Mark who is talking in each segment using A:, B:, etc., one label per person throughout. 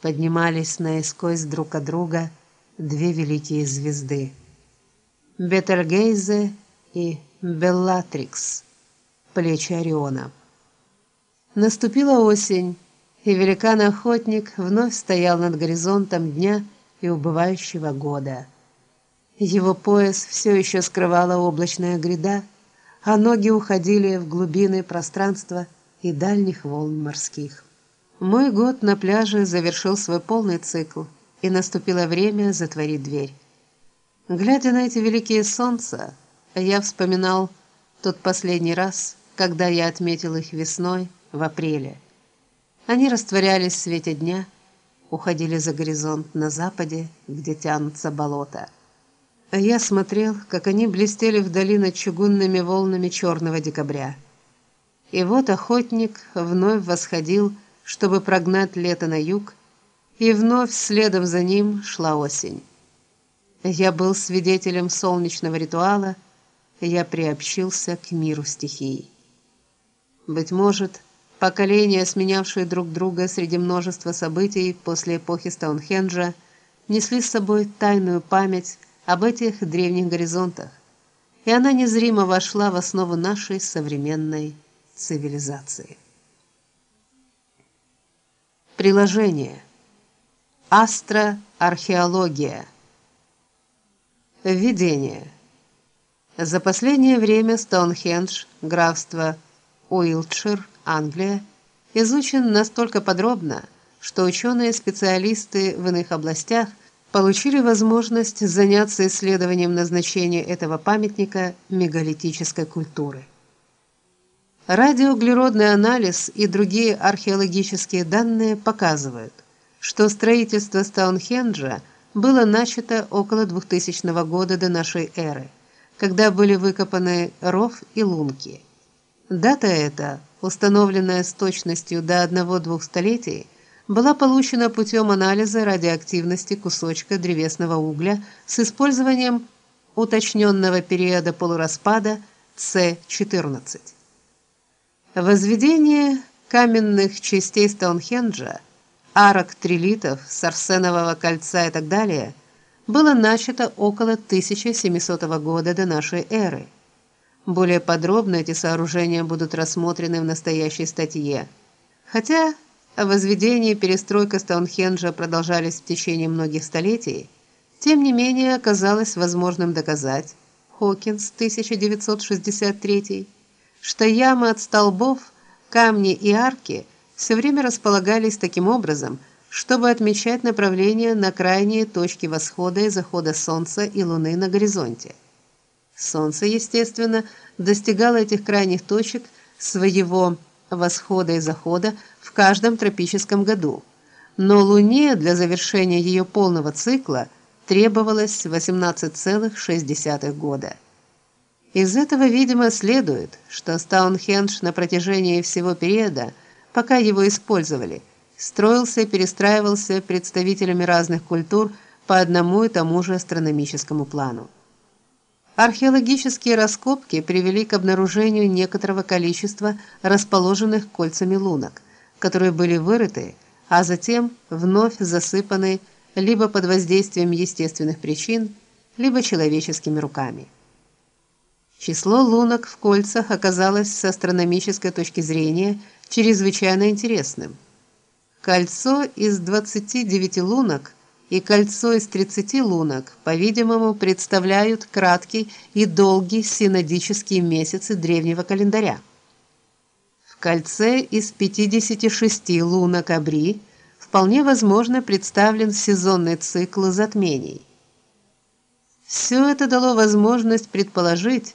A: поднимались наискось друг от друга две великие звезды Бетельгейзе и Беллатрикс, плечи Ориона. Наступила осень, и великан-охотник вновь стоял над горизонтом дня и убывающего года. Его пояс все еще скрывала облачная гряда, а ноги уходили в глубины пространства и дальних волн морских. Мой год на пляже завершил свой полный цикл, и наступило время затворить дверь. Глядя на эти великие солнца, я вспоминал тот последний раз, когда я отметил их весной в апреле. Они растворялись в свете дня, уходили за горизонт на западе, где тянутся болота. Я смотрел, как они блестели вдали над чугунными волнами черного декабря. И вот охотник вновь восходил чтобы прогнать лето на юг, и вновь следом за ним шла осень. Я был свидетелем солнечного ритуала, я приобщился к миру стихий. Быть может, поколения, сменявшие друг друга среди множества событий после эпохи Стоунхенджа, несли с собой тайную память об этих древних горизонтах, и она незримо вошла в основу нашей современной цивилизации. Приложение. Астроархеология. Введение. За последнее время Стоунхендж, графство Уилтшир, Англия, изучен настолько подробно, что ученые-специалисты в иных областях получили возможность заняться исследованием назначения этого памятника мегалитической культуры. Радиоуглеродный анализ и другие археологические данные показывают, что строительство Стоунхенджа было начато около 2000 года до нашей эры, когда были выкопаны ров и лунки. Дата эта, установленная с точностью до 1-2 столетий, была получена путем анализа радиоактивности кусочка древесного угля с использованием уточненного периода полураспада С14. Возведение каменных частей Стоунхенджа, арок трилитов, сарсенового кольца и так далее было начато около 1700 года до нашей эры. Более подробно эти сооружения будут рассмотрены в настоящей статье. Хотя возведение и перестройка Стоунхенджа продолжались в течение многих столетий, тем не менее оказалось возможным доказать Хокинс 1963 что ямы от столбов, камни и арки все время располагались таким образом, чтобы отмечать направление на крайние точки восхода и захода солнца и луны на горизонте. Солнце, естественно, достигало этих крайних точек своего восхода и захода в каждом тропическом году. Но луне для завершения ее полного цикла требовалось 18,6 года. Из этого, видимо, следует, что Стоунхендж на протяжении всего периода, пока его использовали, строился и перестраивался представителями разных культур по одному и тому же астрономическому плану. Археологические раскопки привели к обнаружению некоторого количества расположенных кольцами лунок, которые были вырыты, а затем вновь засыпаны либо под воздействием естественных причин, либо человеческими руками. Число лунок в кольцах оказалось с астрономической точки зрения чрезвычайно интересным. Кольцо из 29 лунок и кольцо из 30 лунок, по-видимому, представляют краткий и долгий синодические месяцы древнего календаря. В кольце из 56 лунок Абри вполне возможно представлен сезонный цикл затмений. Все это дало возможность предположить,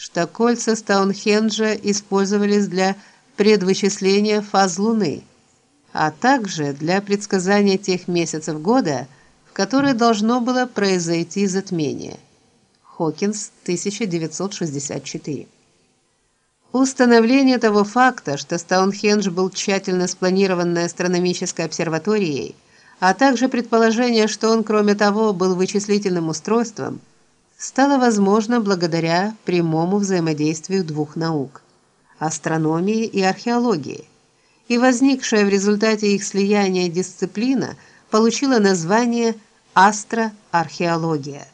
A: что кольца Стоунхенджа использовались для предвычисления фаз Луны, а также для предсказания тех месяцев года, в которые должно было произойти затмение. Хокинс, 1964. Установление того факта, что Стоунхендж был тщательно спланированной астрономической обсерваторией, а также предположение, что он, кроме того, был вычислительным устройством – стало возможно благодаря прямому взаимодействию двух наук астрономии и археологии. и возникшая в результате их слияния дисциплина получила название астроархеология.